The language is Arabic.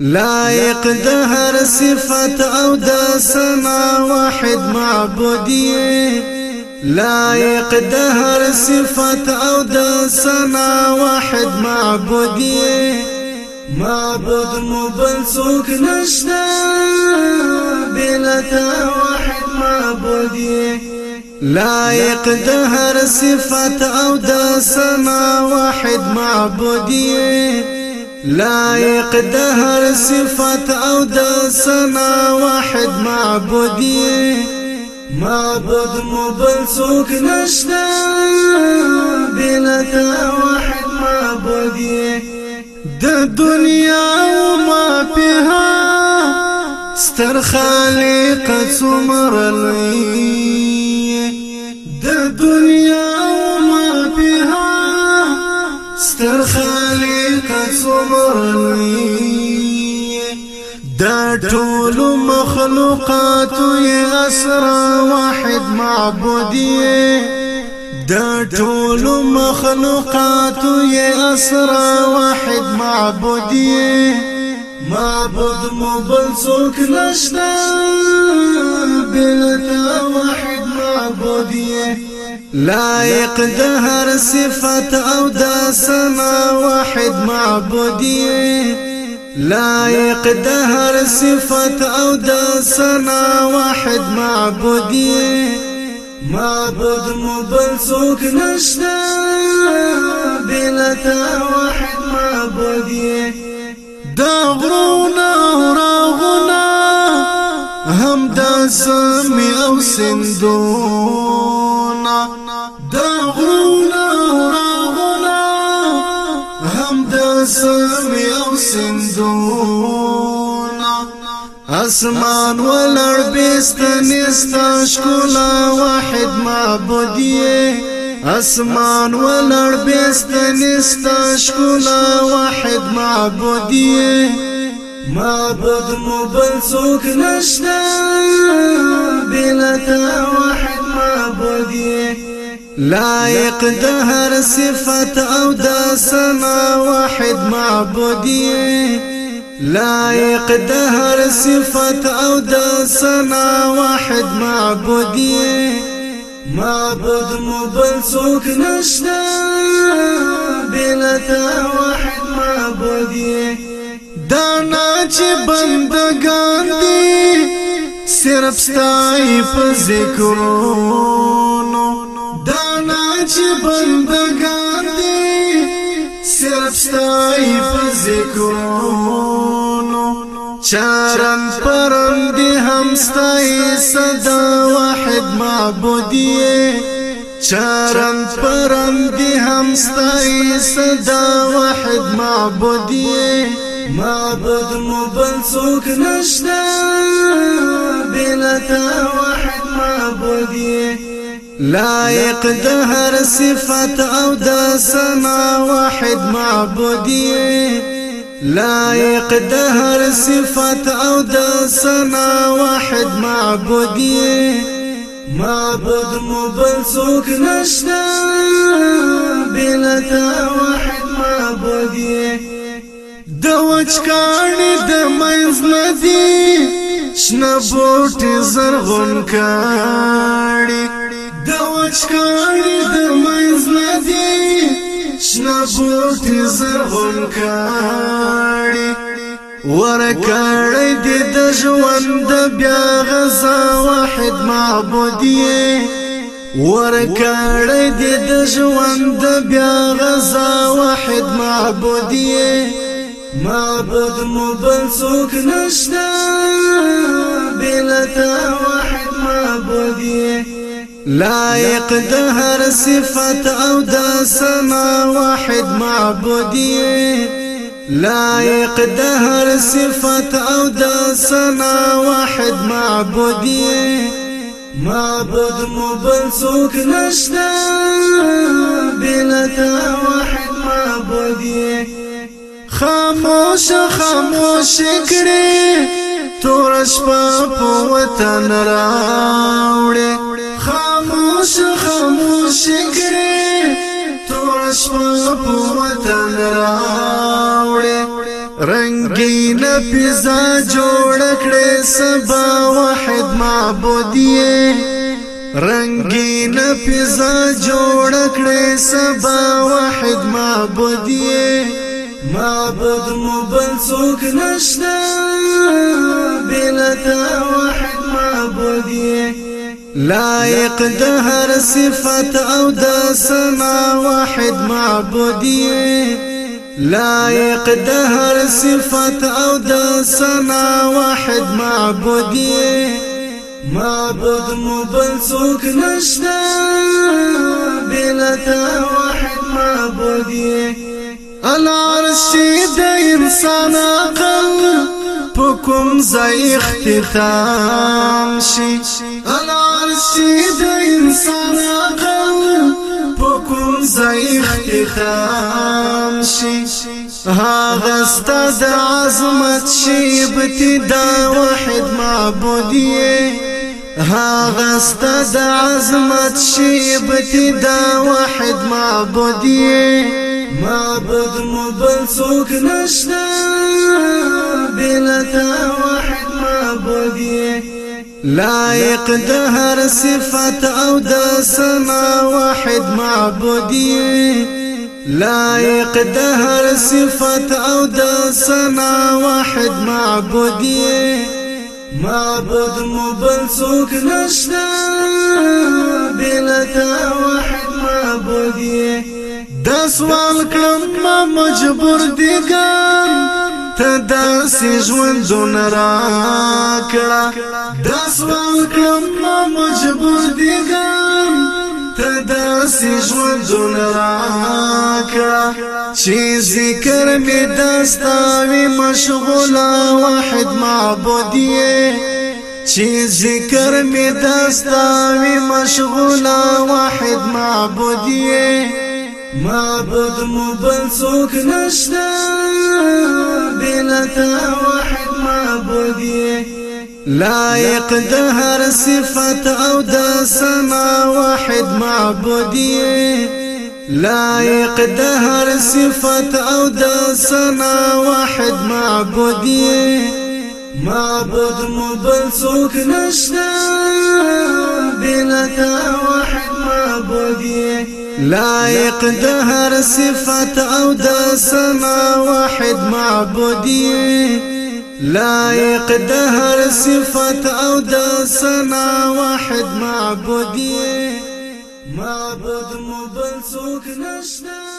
لائق د هر صفت أو د سنا واحد معبود لائق د هر صفت أو د سنا واحد معبود معبود مبل څوک نشتا بلا واحد معبود لائق د هر صفت أو د سنا واحد معبود لائق د هر صفت أو د سنا واحد معبود معبود مبل څوک نشتا. بلا واحد معبود د دنیا أو فيها ستر خالق څومره لوی. څومره دا ټول مخلوقات یې اسرا واحد معبود دا ټول مخلوقات یې اسرا واحد معبود معبود مبل څوک نشتا بلتا واحد معبود لائق د هر صفت أو د سنا واحد معبود لائق د هر صفت أو د سنا واحد معبود معبود مبل څوک نشتا بلتا واحد معبود دا غرونا راغونا هم دا سمی أو سندونا سندونا اسمان ولړ بستنستا شکولا واحد معبودیه. اسمان ولړ بستنستا شکولا واحد معبودیه. معبود مبل څوک نشتا بلتا واحد معبودیه. لائق د هر صفت أو د سنا واحد معبودیه لائق د هر صفت أو د سنا واحد معبودیه معبود مبل څوک نشتا بلتا واحد معبودیه دانا چې بندگان دي صرف ستای دانا چې بندگان دي صرف ستای په ذکرونو چارن پرم دی هم ستای صدا واحد معبودیه چارن پرم دی هم ستای صدا واحد معبودیه معبود مبل څوک نشتا بلتا واحد معبودیه لائق د هر صفت أو د سنا واحد معبودیه لائق د هر صفت أو د سنا واحد معبودیه معبود مبل څوک نشتا بلتا واحد معبودیه د وچکانی د منځ ندی شنه بوټي زرغون د وچکانی د منځ ندی شنه بوټي زرغون کاړي ورکړې د ژوند غزا واحد معبودیه ورکړې د ژوند غزا واحد معبودیه معبود مبل څوک نشتا بلتا واحد معبودیه لائق د هر صفت أو د سنا واحد معبودیه لائق د هر صفت أو د سنا واحد معبودیه معبود مبل څوک نشتا بلتا واحد معبودیه خاموش خاموش کړي. تور شپه په وطن راوړې خاموش کړي تور شپه په وطن راوړې رنگین فضا جوړ کړې سبا واحد معبود یې رنگین فضا جوړ کړې سبا واحد معبود یې معبود مو بل څوک نشته بلتا واحد معبود یې لایق د هر صفت أو د سنا واحد معبود یې لایق د هر صفت أو د سنا واحد معبود معبود مو بل څوک نشته. بلتا واحد معبود العرش د انسان عقل. پکم زای اختتام شي العرش د انسان عقل. پکم زای اختتام شي هاغه ستاد عظمت شي ابتدا واحد معبوديه هاغه ستاد عظمت شي ابتدا واحد معبوديه معبود مو بل څوک نشته. بلتا واحد معبوديه لایق د هر صفت أو د سنا واحد معبوديه لایق د هر صفت أو د سنا واحد معبود معبود مو بل څوک نشته بلتا واحد معبود د سوال کړم ما مجبور دي ګان داسې ژوندون را کړه د سوال کړم ما مجبور دي ګان ته داسې ژوندون راکړه. چې ذکر می دستاوي مشغوله واحد معبود یې. چې ذکر می دستاوي مشغوله واحد معبود یې. معبود مو بل څوک نشته. بلتا واحد صفت أو د سنا واحد معبود لایق د صفت أو د سنا واحد معبود معبود مو بل څوک نشته. بلتا واحد معبود لایق د هر صفت أو د سنا واحد معبود لایق د هر صفت أو د سنا واحد معبود معبود مو بل څوک نشته.